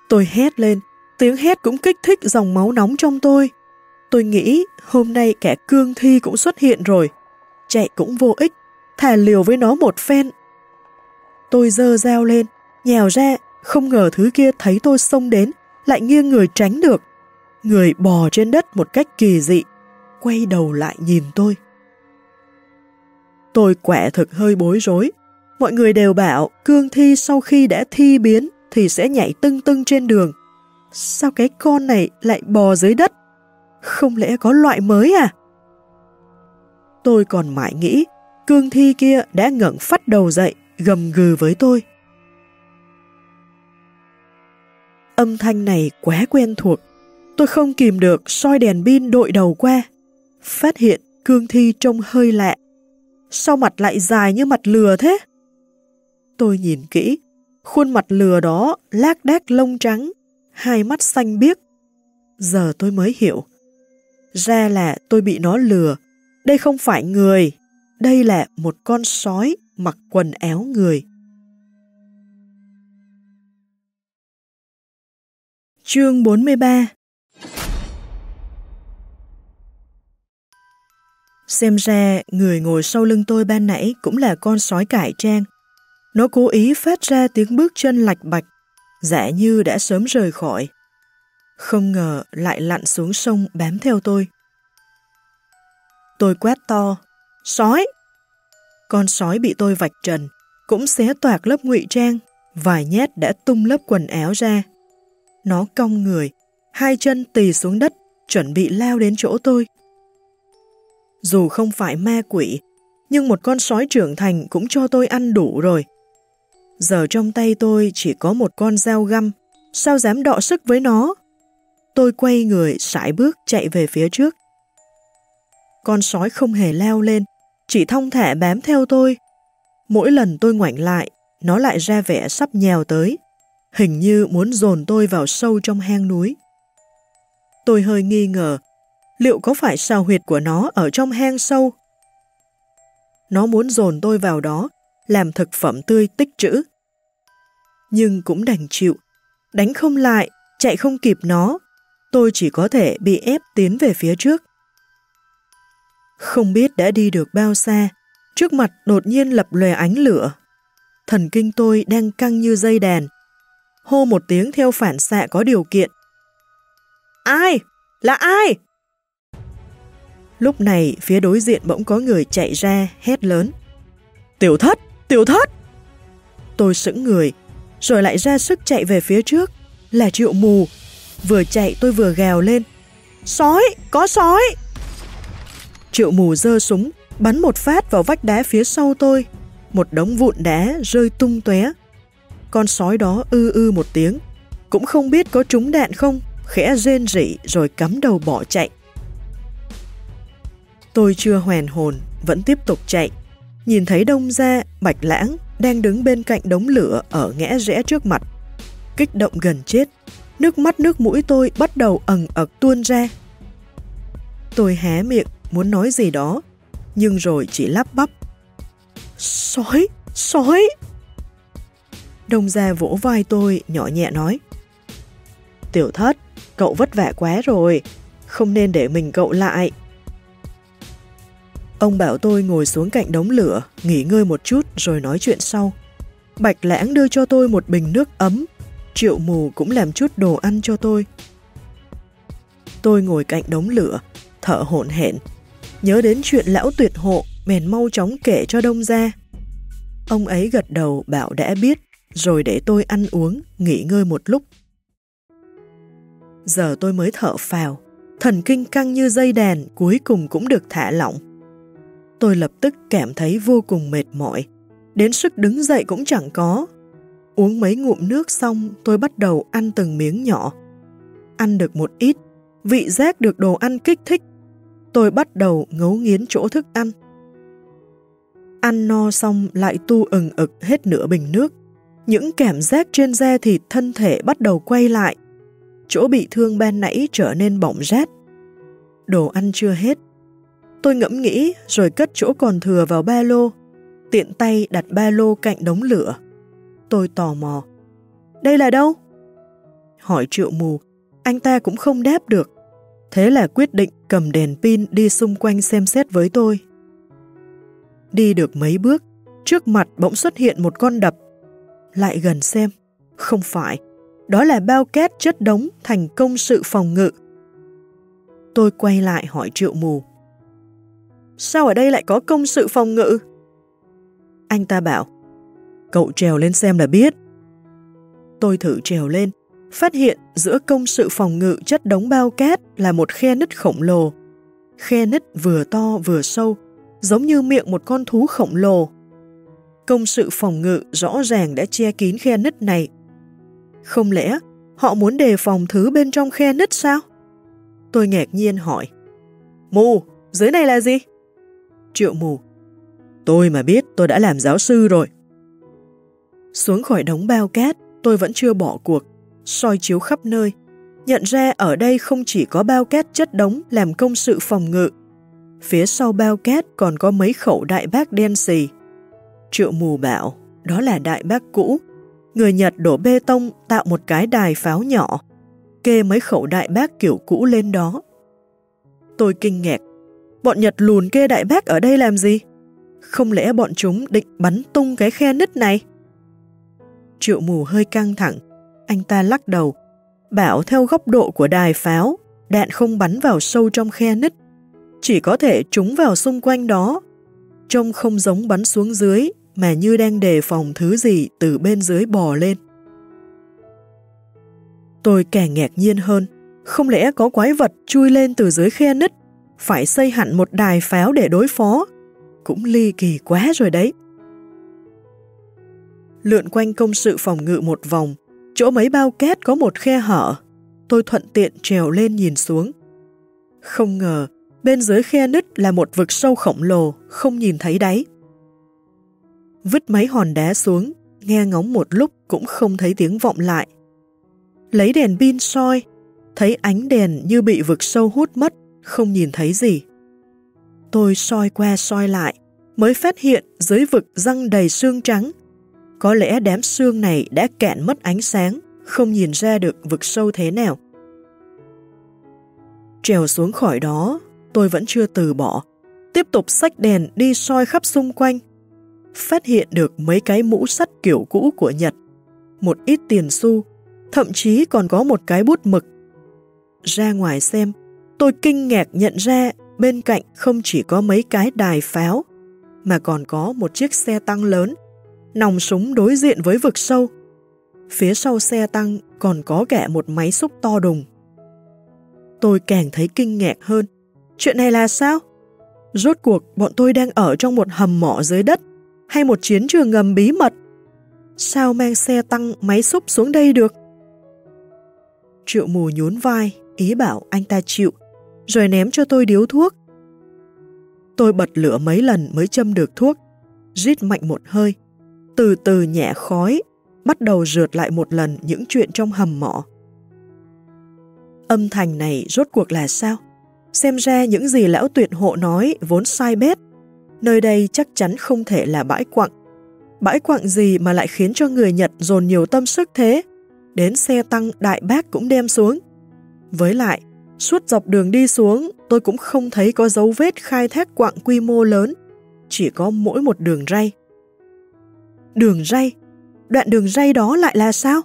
Tôi hét lên, tiếng hét cũng kích thích dòng máu nóng trong tôi. Tôi nghĩ hôm nay kẻ cương thi cũng xuất hiện rồi, chạy cũng vô ích, thả liều với nó một phen. Tôi dơ reo lên, nhèo ra, không ngờ thứ kia thấy tôi xông đến, lại nghiêng người tránh được. Người bò trên đất một cách kỳ dị, quay đầu lại nhìn tôi. Tôi quẹ thực hơi bối rối. Mọi người đều bảo cương thi sau khi đã thi biến thì sẽ nhảy tưng tưng trên đường. Sao cái con này lại bò dưới đất? Không lẽ có loại mới à? Tôi còn mãi nghĩ cương thi kia đã ngẩng phát đầu dậy, gầm gừ với tôi. Âm thanh này quá quen thuộc. Tôi không kìm được soi đèn pin đội đầu qua. Phát hiện cương thi trông hơi lạ. Sao mặt lại dài như mặt lừa thế? Tôi nhìn kỹ, khuôn mặt lừa đó lác đác lông trắng, hai mắt xanh biếc. Giờ tôi mới hiểu. Ra là tôi bị nó lừa. Đây không phải người, đây là một con sói mặc quần éo người. Chương 43 Xem ra người ngồi sau lưng tôi ban nãy cũng là con sói cải trang. Nó cố ý phát ra tiếng bước chân lạch bạch, giả như đã sớm rời khỏi. Không ngờ lại lặn xuống sông bám theo tôi. Tôi quét to, sói! Con sói bị tôi vạch trần, cũng xé toạc lớp ngụy trang, vài nhét đã tung lớp quần áo ra. Nó cong người, hai chân tì xuống đất, chuẩn bị lao đến chỗ tôi. Dù không phải ma quỷ, nhưng một con sói trưởng thành cũng cho tôi ăn đủ rồi. Giờ trong tay tôi chỉ có một con dao găm, sao dám đọ sức với nó? Tôi quay người, sải bước chạy về phía trước. Con sói không hề leo lên, chỉ thông thả bám theo tôi. Mỗi lần tôi ngoảnh lại, nó lại ra vẻ sắp nhèo tới, hình như muốn dồn tôi vào sâu trong hang núi. Tôi hơi nghi ngờ, liệu có phải sao huyệt của nó ở trong hang sâu? Nó muốn dồn tôi vào đó, làm thực phẩm tươi tích trữ. Nhưng cũng đành chịu, đánh không lại, chạy không kịp nó, tôi chỉ có thể bị ép tiến về phía trước. Không biết đã đi được bao xa, trước mặt đột nhiên lập lòe ánh lửa. Thần kinh tôi đang căng như dây đàn. Hô một tiếng theo phản xạ có điều kiện. Ai? Là ai? Lúc này, phía đối diện bỗng có người chạy ra, hét lớn. Tiểu thất! Tiểu thất! Tôi sững người, rồi lại ra sức chạy về phía trước. Là triệu mù. Vừa chạy tôi vừa gào lên. Sói! Có sói! Triệu mù dơ súng, bắn một phát vào vách đá phía sau tôi. Một đống vụn đá rơi tung tóe. Con sói đó ư ư một tiếng, cũng không biết có trúng đạn không, khẽ rên rỉ rồi cắm đầu bỏ chạy. Tôi chưa hoàn hồn, vẫn tiếp tục chạy. Nhìn thấy đông ra bạch lãng, đang đứng bên cạnh đống lửa ở ngẽ rẽ trước mặt. Kích động gần chết, nước mắt nước mũi tôi bắt đầu ẩn ật tuôn ra. Tôi hé miệng, muốn nói gì đó, nhưng rồi chỉ lắp bắp. Sói! Sói! Đông gia vỗ vai tôi, nhỏ nhẹ nói. Tiểu thất, cậu vất vả quá rồi, không nên để mình cậu lại. Ông bảo tôi ngồi xuống cạnh đống lửa, nghỉ ngơi một chút rồi nói chuyện sau. Bạch lãng đưa cho tôi một bình nước ấm, triệu mù cũng làm chút đồ ăn cho tôi. Tôi ngồi cạnh đống lửa, thở hổn hển, nhớ đến chuyện lão tuyệt hộ, bèn mau chóng kể cho đông ra. Ông ấy gật đầu bảo đã biết, rồi để tôi ăn uống, nghỉ ngơi một lúc. Giờ tôi mới thở phào, thần kinh căng như dây đàn cuối cùng cũng được thả lỏng. Tôi lập tức cảm thấy vô cùng mệt mỏi, đến sức đứng dậy cũng chẳng có. Uống mấy ngụm nước xong tôi bắt đầu ăn từng miếng nhỏ. Ăn được một ít, vị giác được đồ ăn kích thích. Tôi bắt đầu ngấu nghiến chỗ thức ăn. Ăn no xong lại tu ừng ực hết nửa bình nước. Những kẻm rác trên da thịt thân thể bắt đầu quay lại. Chỗ bị thương ban nãy trở nên bỏng rát. Đồ ăn chưa hết. Tôi ngẫm nghĩ rồi cất chỗ còn thừa vào ba lô. Tiện tay đặt ba lô cạnh đống lửa. Tôi tò mò. Đây là đâu? Hỏi triệu mù, anh ta cũng không đáp được. Thế là quyết định cầm đèn pin đi xung quanh xem xét với tôi. Đi được mấy bước, trước mặt bỗng xuất hiện một con đập. Lại gần xem. Không phải, đó là bao két chất đống thành công sự phòng ngự. Tôi quay lại hỏi triệu mù. Sao ở đây lại có công sự phòng ngự? Anh ta bảo, cậu trèo lên xem là biết. Tôi thử trèo lên, phát hiện giữa công sự phòng ngự chất đống bao cát là một khe nứt khổng lồ. Khe nứt vừa to vừa sâu, giống như miệng một con thú khổng lồ. Công sự phòng ngự rõ ràng đã che kín khe nứt này. Không lẽ họ muốn đề phòng thứ bên trong khe nứt sao? Tôi ngạc nhiên hỏi. Mù, dưới này là gì? Triệu mù. Tôi mà biết tôi đã làm giáo sư rồi. Xuống khỏi đống bao cát, tôi vẫn chưa bỏ cuộc, soi chiếu khắp nơi. Nhận ra ở đây không chỉ có bao két chất đống làm công sự phòng ngự, Phía sau bao két còn có mấy khẩu đại bác đen xì. Triệu mù bảo, đó là đại bác cũ. Người Nhật đổ bê tông tạo một cái đài pháo nhỏ, kê mấy khẩu đại bác kiểu cũ lên đó. Tôi kinh ngạc, bọn Nhật lùn kê đại bác ở đây làm gì? Không lẽ bọn chúng định bắn tung cái khe nứt này? Triệu mù hơi căng thẳng, anh ta lắc đầu, bảo theo góc độ của đài pháo, đạn không bắn vào sâu trong khe nứt, chỉ có thể trúng vào xung quanh đó. Trông không giống bắn xuống dưới, mà như đang đề phòng thứ gì từ bên dưới bò lên. Tôi càng ngạc nhiên hơn, không lẽ có quái vật chui lên từ dưới khe nứt, phải xây hẳn một đài pháo để đối phó. Cũng ly kỳ quá rồi đấy. Lượn quanh công sự phòng ngự một vòng, chỗ mấy bao két có một khe hở. Tôi thuận tiện trèo lên nhìn xuống. Không ngờ, Bên dưới khe nứt là một vực sâu khổng lồ, không nhìn thấy đáy. Vứt mấy hòn đá xuống, nghe ngóng một lúc cũng không thấy tiếng vọng lại. Lấy đèn pin soi, thấy ánh đèn như bị vực sâu hút mất, không nhìn thấy gì. Tôi soi qua soi lại, mới phát hiện dưới vực răng đầy xương trắng. Có lẽ đám xương này đã cạn mất ánh sáng, không nhìn ra được vực sâu thế nào. Trèo xuống khỏi đó, tôi vẫn chưa từ bỏ. Tiếp tục xách đèn đi soi khắp xung quanh. Phát hiện được mấy cái mũ sắt kiểu cũ của Nhật, một ít tiền xu, thậm chí còn có một cái bút mực. Ra ngoài xem, tôi kinh ngạc nhận ra bên cạnh không chỉ có mấy cái đài pháo, mà còn có một chiếc xe tăng lớn, nòng súng đối diện với vực sâu. Phía sau xe tăng còn có kẻ một máy xúc to đùng. Tôi càng thấy kinh ngạc hơn Chuyện này là sao? Rốt cuộc bọn tôi đang ở trong một hầm mỏ dưới đất hay một chiến trường ngầm bí mật? Sao mang xe tăng máy xúc xuống đây được? Triệu mù nhún vai, ý bảo anh ta chịu, rồi ném cho tôi điếu thuốc. Tôi bật lửa mấy lần mới châm được thuốc, rít mạnh một hơi, từ từ nhẹ khói, bắt đầu rượt lại một lần những chuyện trong hầm mỏ. Âm thanh này rốt cuộc là sao? Xem ra những gì lão tuyệt hộ nói vốn sai bét. Nơi đây chắc chắn không thể là bãi quặng. Bãi quặng gì mà lại khiến cho người Nhật dồn nhiều tâm sức thế? Đến xe tăng đại bác cũng đem xuống. Với lại, suốt dọc đường đi xuống, tôi cũng không thấy có dấu vết khai thác quặng quy mô lớn. Chỉ có mỗi một đường ray. Đường ray? Đoạn đường ray đó lại là sao?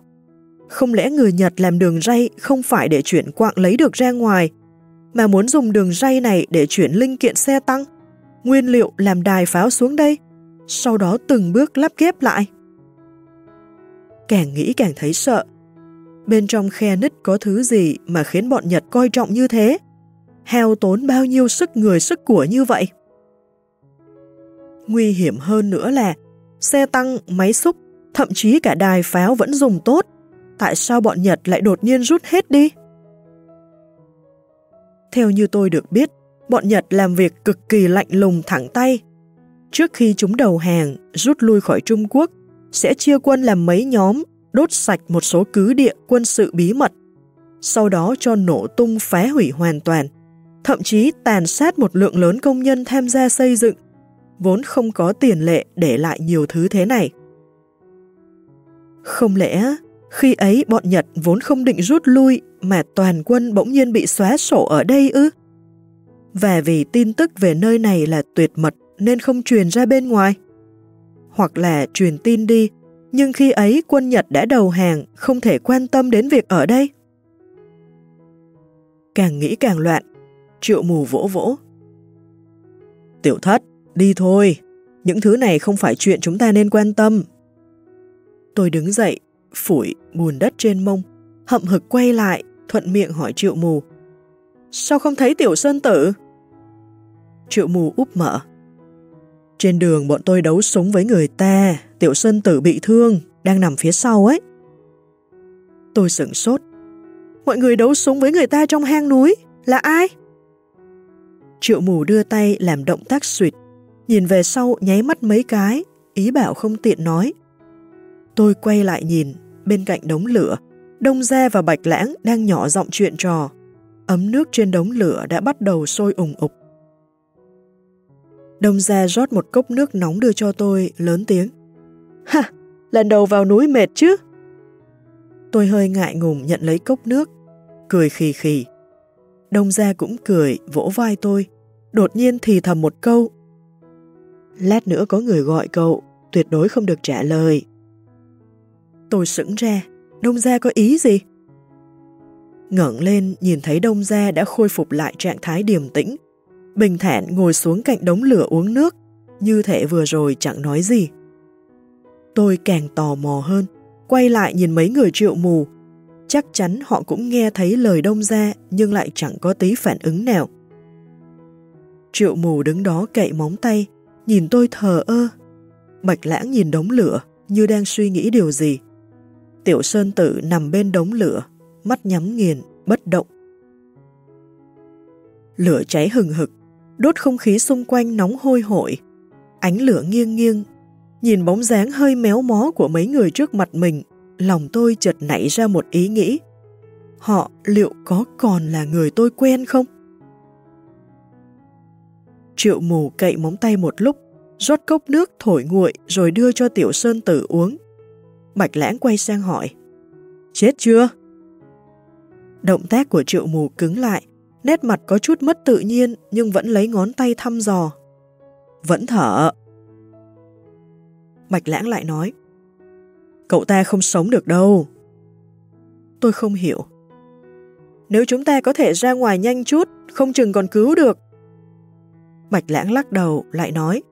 Không lẽ người Nhật làm đường ray không phải để chuyển quạng lấy được ra ngoài, mà muốn dùng đường ray này để chuyển linh kiện xe tăng, nguyên liệu làm đài pháo xuống đây, sau đó từng bước lắp ghép lại. Càng nghĩ càng thấy sợ. Bên trong khe nứt có thứ gì mà khiến bọn Nhật coi trọng như thế? Heo tốn bao nhiêu sức người sức của như vậy? Nguy hiểm hơn nữa là xe tăng, máy xúc, thậm chí cả đài pháo vẫn dùng tốt. Tại sao bọn Nhật lại đột nhiên rút hết đi? Theo như tôi được biết, bọn Nhật làm việc cực kỳ lạnh lùng thẳng tay. Trước khi chúng đầu hàng, rút lui khỏi Trung Quốc, sẽ chia quân làm mấy nhóm, đốt sạch một số cứ địa quân sự bí mật, sau đó cho nổ tung phá hủy hoàn toàn, thậm chí tàn sát một lượng lớn công nhân tham gia xây dựng, vốn không có tiền lệ để lại nhiều thứ thế này. Không lẽ khi ấy bọn Nhật vốn không định rút lui mà toàn quân bỗng nhiên bị xóa sổ ở đây ư? Và vì tin tức về nơi này là tuyệt mật nên không truyền ra bên ngoài. Hoặc là truyền tin đi, nhưng khi ấy quân Nhật đã đầu hàng, không thể quan tâm đến việc ở đây. Càng nghĩ càng loạn, triệu mù vỗ vỗ. Tiểu thất, đi thôi, những thứ này không phải chuyện chúng ta nên quan tâm. Tôi đứng dậy, phủi bùn đất trên mông, hậm hực quay lại, thuận miệng hỏi triệu mù. Sao không thấy tiểu sơn tử? Triệu mù úp mở. Trên đường bọn tôi đấu súng với người ta, tiểu sơn tử bị thương, đang nằm phía sau ấy. Tôi sửng sốt. Mọi người đấu súng với người ta trong hang núi, là ai? Triệu mù đưa tay làm động tác suyệt, nhìn về sau nháy mắt mấy cái, ý bảo không tiện nói. Tôi quay lại nhìn, bên cạnh đống lửa, Đông Gia và Bạch Lãng đang nhỏ giọng chuyện trò. Ấm nước trên đống lửa đã bắt đầu sôi ủng ục. Đông Gia rót một cốc nước nóng đưa cho tôi, lớn tiếng. Ha, lần đầu vào núi mệt chứ? Tôi hơi ngại ngùng nhận lấy cốc nước, cười khì khì. Đông Gia cũng cười, vỗ vai tôi, đột nhiên thì thầm một câu. Lát nữa có người gọi cậu, tuyệt đối không được trả lời. Tôi sững ra, Đông Gia có ý gì? ngẩng lên nhìn thấy Đông Gia đã khôi phục lại trạng thái điềm tĩnh, bình thản ngồi xuống cạnh đống lửa uống nước, như thể vừa rồi chẳng nói gì. Tôi càng tò mò hơn, quay lại nhìn mấy người triệu mù. Chắc chắn họ cũng nghe thấy lời đông gia nhưng lại chẳng có tí phản ứng nào. Triệu mù đứng đó cậy móng tay, nhìn tôi thờ ơ. Bạch lãng nhìn đống lửa như đang suy nghĩ điều gì. Tiểu Sơn Tử nằm bên đống lửa, mắt nhắm nghiền, bất động. Lửa cháy hừng hực, đốt không khí xung quanh nóng hôi hổi. Ánh lửa nghiêng nghiêng, nhìn bóng dáng hơi méo mó của mấy người trước mặt mình, lòng tôi chợt nảy ra một ý nghĩ. Họ liệu có còn là người tôi quen không? Triệu mù cậy móng tay một lúc, rót cốc nước thổi nguội rồi đưa cho Tiểu Sơn Tử uống. Bạch Lãng quay sang hỏi. Chết chưa? Động tác của triệu mù cứng lại, nét mặt có chút mất tự nhiên nhưng vẫn lấy ngón tay thăm dò. Vẫn thở. Bạch Lãng lại nói. Cậu ta không sống được đâu. Tôi không hiểu. Nếu chúng ta có thể ra ngoài nhanh chút, không chừng còn cứu được. Bạch Lãng lắc đầu, lại nói.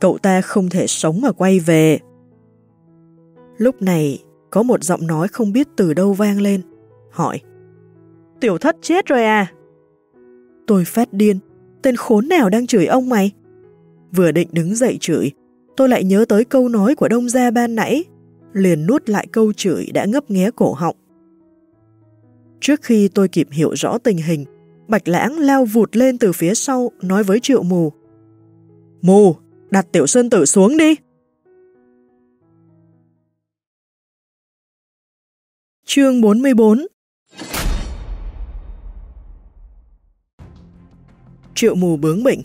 Cậu ta không thể sống mà quay về. Lúc này, có một giọng nói không biết từ đâu vang lên, hỏi. Tiểu thất chết rồi à? Tôi phát điên, tên khốn nào đang chửi ông mày? Vừa định đứng dậy chửi, tôi lại nhớ tới câu nói của đông gia ban nãy, liền nuốt lại câu chửi đã ngấp nghé cổ họng. Trước khi tôi kịp hiểu rõ tình hình, Bạch Lãng lao vụt lên từ phía sau nói với Triệu Mù. Mù, đặt Tiểu Sơn Tử xuống đi. Chương 44 Triệu mù bướng bỉnh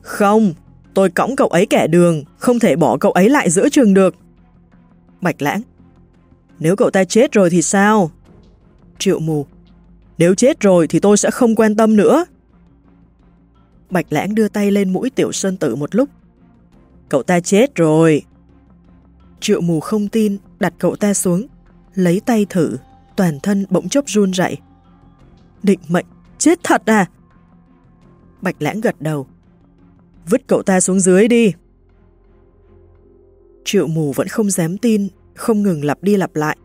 Không, tôi cõng cậu ấy kẻ đường, không thể bỏ cậu ấy lại giữa trường được. Bạch lãng Nếu cậu ta chết rồi thì sao? Triệu mù nếu chết rồi thì tôi sẽ không quan tâm nữa. Bạch lãng đưa tay lên mũi tiểu sơn tử một lúc. Cậu ta chết rồi. Triệu mù không tin, đặt cậu ta xuống lấy tay thử, toàn thân bỗng chốc run rẩy. Định mệnh, chết thật à? Bạch lãng gật đầu. Vứt cậu ta xuống dưới đi. Triệu mù vẫn không dám tin, không ngừng lặp đi lặp lại.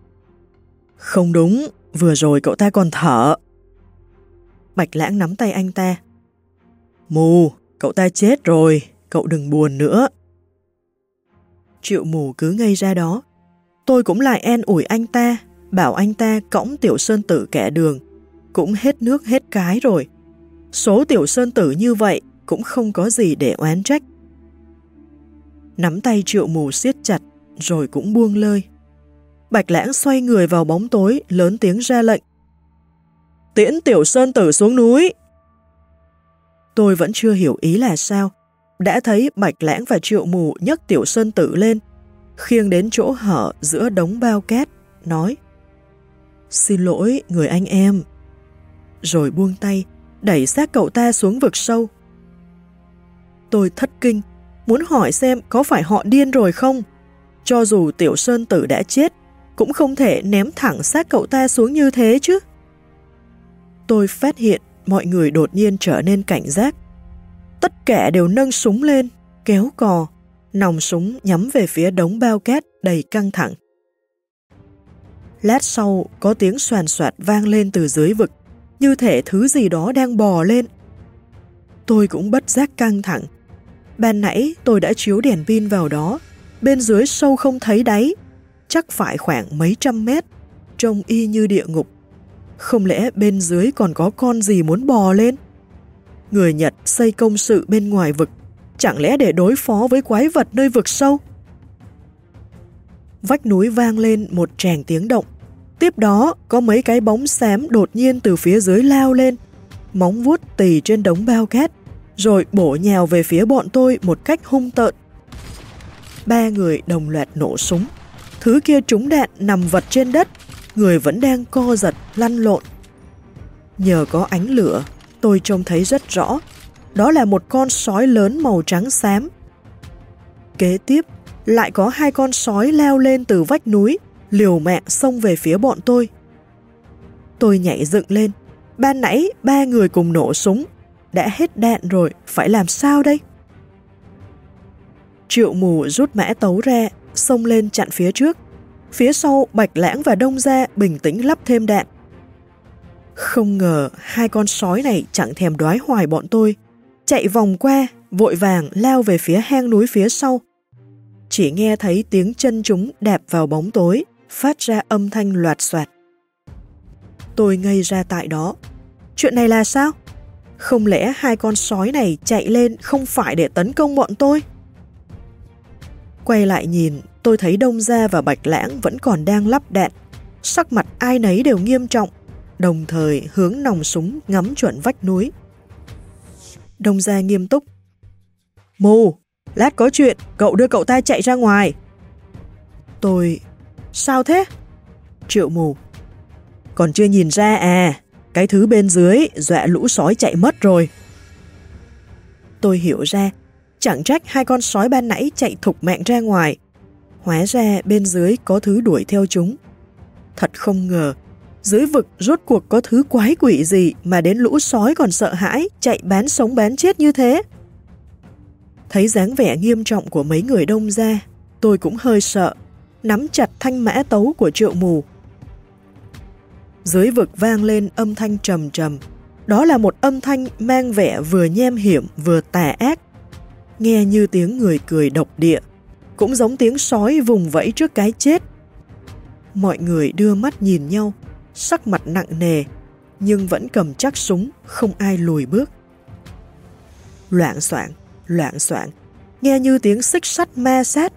Không đúng, vừa rồi cậu ta còn thở. Bạch lãng nắm tay anh ta. Mù, cậu ta chết rồi, cậu đừng buồn nữa. Triệu mù cứ ngây ra đó. Tôi cũng lại en ủi anh ta, bảo anh ta cõng tiểu sơn tử kẻ đường. Cũng hết nước hết cái rồi. Số tiểu sơn tử như vậy cũng không có gì để oán trách. Nắm tay triệu mù siết chặt, rồi cũng buông lơi. Bạch lãng xoay người vào bóng tối, lớn tiếng ra lệnh. Tiễn tiểu sơn tử xuống núi! Tôi vẫn chưa hiểu ý là sao. Đã thấy Bạch lãng và triệu mù nhấc tiểu sơn tử lên, khiêng đến chỗ hở giữa đống bao két, nói Xin lỗi người anh em. Rồi buông tay, đẩy xác cậu ta xuống vực sâu. Tôi thất kinh, muốn hỏi xem có phải họ điên rồi không? Cho dù tiểu sơn tử đã chết, cũng không thể ném thẳng xác cậu ta xuống như thế chứ. Tôi phát hiện mọi người đột nhiên trở nên cảnh giác. Tất cả đều nâng súng lên, kéo cò, nòng súng nhắm về phía đống bao cát đầy căng thẳng. Lát sau có tiếng soàn soạt vang lên từ dưới vực, như thể thứ gì đó đang bò lên. Tôi cũng bất giác căng thẳng. Ban nãy tôi đã chiếu đèn pin vào đó, bên dưới sâu không thấy đáy, chắc phải khoảng mấy trăm mét, trông y như địa ngục. Không lẽ bên dưới còn có con gì muốn bò lên? Người Nhật xây công sự bên ngoài vực, chẳng lẽ để đối phó với quái vật nơi vực sâu? Vách núi vang lên một tràng tiếng động. Tiếp đó, có mấy cái bóng xám đột nhiên từ phía dưới lao lên, móng vuốt tì trên đống bao cát, rồi bổ nhào về phía bọn tôi một cách hung tợn. Ba người đồng loạt nổ súng. Thứ kia trúng đạn nằm vật trên đất, người vẫn đang co giật, lăn lộn. Nhờ có ánh lửa, tôi trông thấy rất rõ. Đó là một con sói lớn màu trắng xám. Kế tiếp, lại có hai con sói leo lên từ vách núi, liều mạng xông về phía bọn tôi. Tôi nhảy dựng lên, ban nãy ba người cùng nổ súng, đã hết đạn rồi, phải làm sao đây? Triệu mù rút mã tấu ra, xông lên chặn phía trước. Phía sau Bạch Lãng và Đông Gia bình tĩnh lắp thêm đạn. Không ngờ hai con sói này chẳng thèm đoái hoài bọn tôi, chạy vòng qua, vội vàng lao về phía hang núi phía sau. Chỉ nghe thấy tiếng chân chúng đạp vào bóng tối, phát ra âm thanh loạt soạt. Tôi ngây ra tại đó. Chuyện này là sao? Không lẽ hai con sói này chạy lên không phải để tấn công bọn tôi? Quay lại nhìn, tôi thấy Đông Gia và Bạch Lãng vẫn còn đang lắp đạn. Sắc mặt ai nấy đều nghiêm trọng, đồng thời hướng nòng súng ngắm chuẩn vách núi. Đông Gia nghiêm túc. Mù, lát có chuyện, cậu đưa cậu ta chạy ra ngoài. Tôi... Sao thế? Triệu mù. Còn chưa nhìn ra à, cái thứ bên dưới dọa lũ sói chạy mất rồi. Tôi hiểu ra, chẳng trách hai con sói ban nãy chạy thục mạng ra ngoài. Hóa ra bên dưới có thứ đuổi theo chúng. Thật không ngờ, dưới vực rốt cuộc có thứ quái quỷ gì mà đến lũ sói còn sợ hãi, chạy bán sống bán chết như thế. Thấy dáng vẻ nghiêm trọng của mấy người đông ra, tôi cũng hơi sợ, nắm chặt thanh mã tấu của triệu mù, dưới vực vang lên âm thanh trầm trầm. Đó là một âm thanh mang vẻ vừa nhem hiểm vừa tà ác. Nghe như tiếng người cười độc địa, cũng giống tiếng sói vùng vẫy trước cái chết. Mọi người đưa mắt nhìn nhau, sắc mặt nặng nề, nhưng vẫn cầm chắc súng, không ai lùi bước. Loạn soạn, loạn soạn, nghe như tiếng xích sắt ma sát.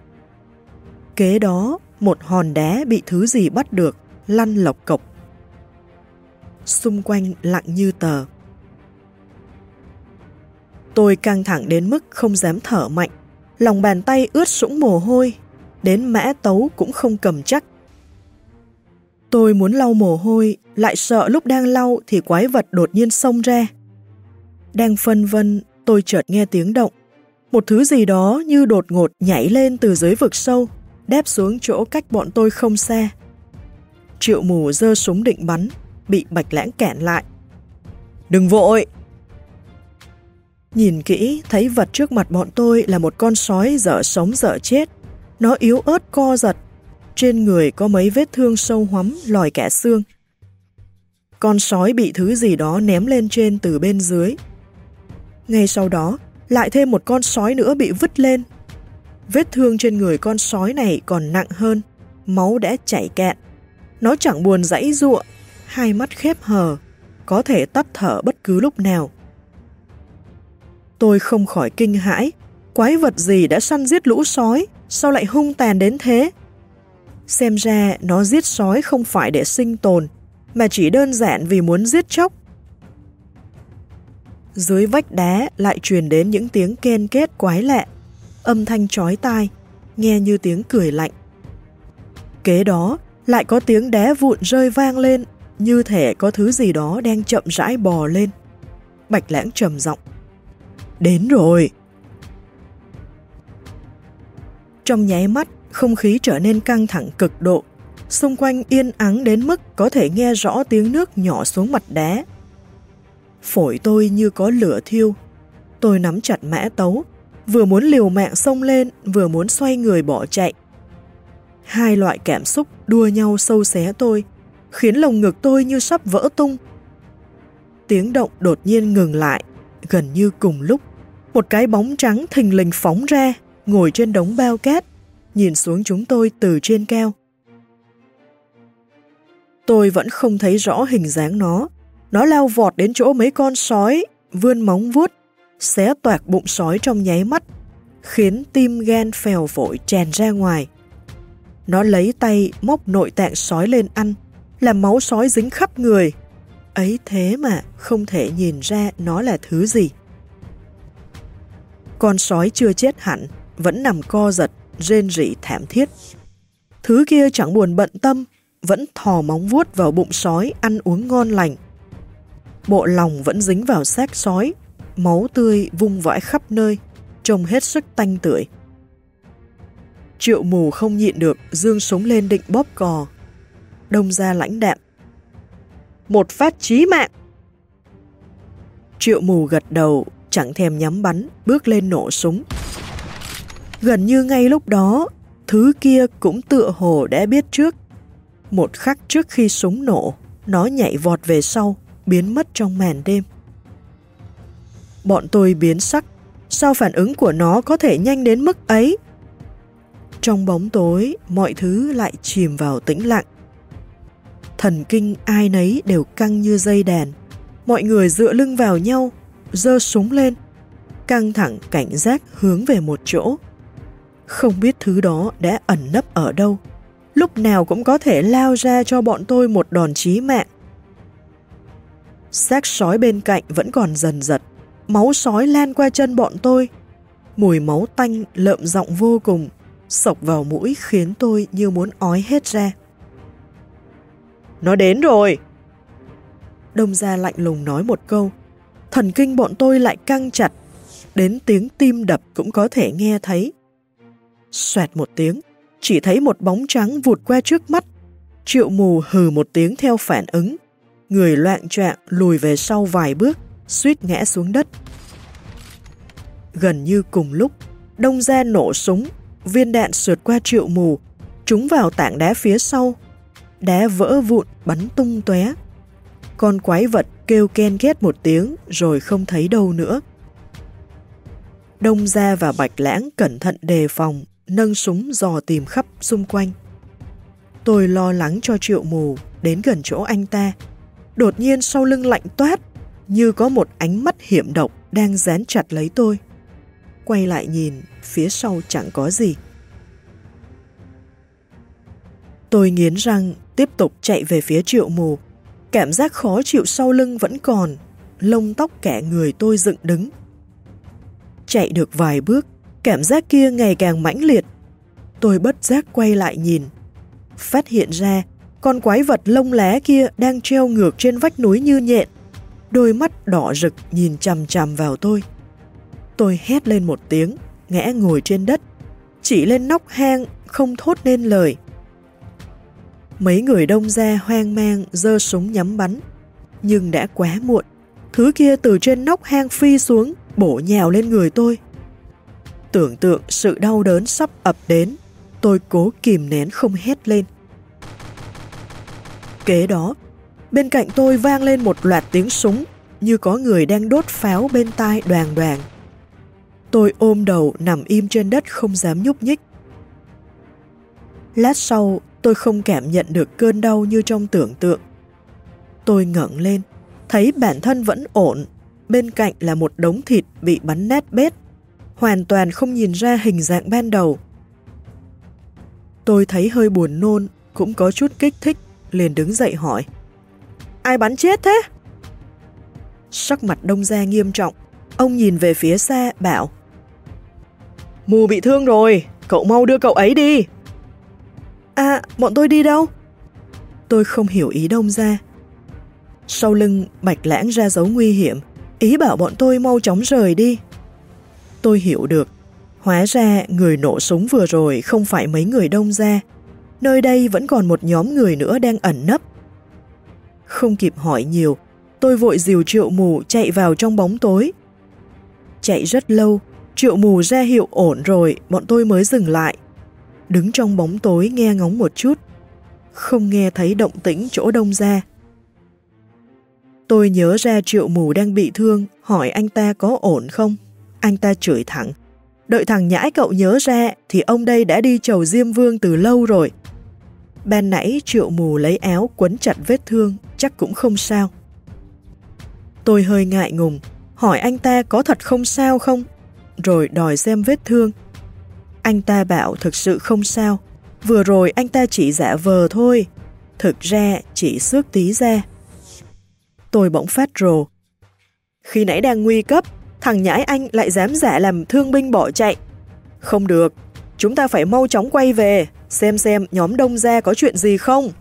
Kế đó, một hòn đá bị thứ gì bắt được, lăn lọc cộc xung quanh lặng như tờ. Tôi căng thẳng đến mức không dám thở mạnh, lòng bàn tay ướt sũng mồ hôi, đến mã tấu cũng không cầm chắc. Tôi muốn lau mồ hôi, lại sợ lúc đang lau thì quái vật đột nhiên xông ra. Đang phân vân, tôi chợt nghe tiếng động. Một thứ gì đó như đột ngột nhảy lên từ dưới vực sâu, đáp xuống chỗ cách bọn tôi không xa. Triệu mù dơ súng định bắn, bị Bạch Lãng cản lại. Đừng vội! Nhìn kỹ, thấy vật trước mặt bọn tôi là một con sói dở sống dở chết. Nó yếu ớt co giật, trên người có mấy vết thương sâu hoắm lòi kẻ xương. Con sói bị thứ gì đó ném lên trên từ bên dưới. Ngay sau đó, lại thêm một con sói nữa bị vứt lên. Vết thương trên người con sói này còn nặng hơn, máu đã chảy kẹt Nó chẳng buồn dãy ruộng, hai mắt khép hờ, có thể tắt thở bất cứ lúc nào. Tôi không khỏi kinh hãi, quái vật gì đã săn giết lũ sói, sao lại hung tàn đến thế? Xem ra nó giết sói không phải để sinh tồn, mà chỉ đơn giản vì muốn giết chóc. Dưới vách đá lại truyền đến những tiếng ken kết quái lạ, âm thanh chói tai, nghe như tiếng cười lạnh. Kế đó, lại có tiếng đá vụn rơi vang lên, như thể có thứ gì đó đang chậm rãi bò lên. Bạch lãng trầm giọng. Đến rồi! Trong nháy mắt, không khí trở nên căng thẳng cực độ. Xung quanh yên ắng đến mức có thể nghe rõ tiếng nước nhỏ xuống mặt đá. Phổi tôi như có lửa thiêu. Tôi nắm chặt mã tấu, vừa muốn liều mạng xông lên, vừa muốn xoay người bỏ chạy. Hai loại cảm xúc đua nhau sâu xé tôi, khiến lồng ngực tôi như sắp vỡ tung. Tiếng động đột nhiên ngừng lại, gần như cùng lúc. Một cái bóng trắng thình lình phóng ra, ngồi trên đống bao cát, nhìn xuống chúng tôi từ trên cao. Tôi vẫn không thấy rõ hình dáng nó. Nó lao vọt đến chỗ mấy con sói, vươn móng vuốt, xé toạc bụng sói trong nháy mắt, khiến tim gan phèo vội tràn ra ngoài. Nó lấy tay móc nội tạng sói lên ăn, làm máu sói dính khắp người. Ấy thế mà không thể nhìn ra nó là thứ gì. Con sói chưa chết hẳn, vẫn nằm co giật, rên rỉ thảm thiết. Thứ kia chẳng buồn bận tâm, vẫn thò móng vuốt vào bụng sói ăn uống ngon lành. Bộ lòng vẫn dính vào xác sói, máu tươi vung vãi khắp nơi, trông hết sức tanh tưởi. Triệu mù không nhịn được, dương súng lên định bóp cò. Đông ra lãnh đạm. Một phát chí mạng! Triệu mù gật đầu, chẳng thèm nhắm bắn, bước lên nổ súng. Gần như ngay lúc đó, thứ kia cũng tựa hồ đã biết trước. Một khắc trước khi súng nổ, nó nhảy vọt về sau, biến mất trong màn đêm. Bọn tôi biến sắc, sao phản ứng của nó có thể nhanh đến mức ấy? Trong bóng tối, mọi thứ lại chìm vào tĩnh lặng. Thần kinh ai nấy đều căng như dây đàn. Mọi người dựa lưng vào nhau, dơ súng lên, căng thẳng cảnh giác hướng về một chỗ. Không biết thứ đó đã ẩn nấp ở đâu, lúc nào cũng có thể lao ra cho bọn tôi một đòn chí mạng. Xác sói bên cạnh vẫn còn dần giật, máu sói lan qua chân bọn tôi. Mùi máu tanh lợm giọng vô cùng, sộc vào mũi khiến tôi như muốn ói hết ra. Nó đến rồi! Đông gia lạnh lùng nói một câu, thần kinh bọn tôi lại căng chặt, đến tiếng tim đập cũng có thể nghe thấy. Xoẹt một tiếng, chỉ thấy một bóng trắng vụt qua trước mắt. Triệu mù hừ một tiếng theo phản ứng. Người loạn trạng lùi về sau vài bước, suýt ngã xuống đất. Gần như cùng lúc, đông ra nổ súng, viên đạn sượt qua triệu mù, trúng vào tảng đá phía sau. Đá vỡ vụn bắn tung tóe. Con quái vật kêu ken ghét một tiếng rồi không thấy đâu nữa. Đông Gia và Bạch Lãng cẩn thận đề phòng, nâng súng dò tìm khắp xung quanh. Tôi lo lắng cho triệu mù, đến gần chỗ anh ta. Đột nhiên sau lưng lạnh toát, như có một ánh mắt hiểm độc đang dán chặt lấy tôi. Quay lại nhìn, phía sau chẳng có gì. Tôi nghiến răng, tiếp tục chạy về phía triệu mù. Cảm giác khó chịu sau lưng vẫn còn, lông tóc cả người tôi dựng đứng. Chạy được vài bước, Cảm giác kia ngày càng mãnh liệt. Tôi bất giác quay lại nhìn. Phát hiện ra, con quái vật lông lá kia đang treo ngược trên vách núi như nhện. Đôi mắt đỏ rực nhìn chằm chằm vào tôi. Tôi hét lên một tiếng, ngã ngồi trên đất, chỉ lên nóc hang, không thốt nên lời. Mấy người đông ra hoang mang, dơ súng nhắm bắn. Nhưng đã quá muộn, thứ kia từ trên nóc hang phi xuống, bổ nhào lên người tôi. Tưởng tượng sự đau đớn sắp ập đến, tôi cố kìm nén không hét lên. Kế đó, bên cạnh tôi vang lên một loạt tiếng súng như có người đang đốt pháo bên tai đoàn đoàn. Tôi ôm đầu nằm im trên đất không dám nhúc nhích. Lát sau, tôi không cảm nhận được cơn đau như trong tưởng tượng. Tôi ngẩng lên, thấy bản thân vẫn ổn, bên cạnh là một đống thịt bị bắn nát bét, hoàn toàn không nhìn ra hình dạng ban đầu. Tôi thấy hơi buồn nôn, cũng có chút kích thích, liền đứng dậy hỏi. Ai bắn chết thế? Sắc mặt đông ra nghiêm trọng, ông nhìn về phía xa, bảo Mù bị thương rồi, cậu mau đưa cậu ấy đi. À, bọn tôi đi đâu? Tôi không hiểu ý đông gia. Sau lưng, Bạch Lãng ra dấu nguy hiểm, ý bảo bọn tôi mau chóng rời đi. Tôi hiểu được, hóa ra người nổ súng vừa rồi không phải mấy người đông gia, nơi đây vẫn còn một nhóm người nữa đang ẩn nấp. Không kịp hỏi nhiều, tôi vội dìu triệu mù chạy vào trong bóng tối. Chạy rất lâu, triệu mù ra hiệu ổn rồi, bọn tôi mới dừng lại. Đứng trong bóng tối nghe ngóng một chút, không nghe thấy động tĩnh chỗ đông ra. Tôi nhớ ra triệu mù đang bị thương, hỏi anh ta có ổn không? Anh ta chửi thẳng. Đợi thằng nhãi cậu nhớ ra thì ông đây đã đi chầu Diêm Vương từ lâu rồi. Ban nãy triệu mù lấy áo quấn chặt vết thương, chắc cũng không sao. Tôi hơi ngại ngùng, hỏi anh ta có thật không sao không? Rồi đòi xem vết thương. Anh ta bảo thực sự không sao. Vừa rồi anh ta chỉ giả vờ thôi. Thực ra chỉ xước tí ra. Tôi bỗng phát rồ. Khi nãy đang nguy cấp, thằng nhãi anh lại dám giả làm thương binh bỏ chạy. Không được, chúng ta phải mau chóng quay về, xem xem nhóm đông gia có chuyện gì không.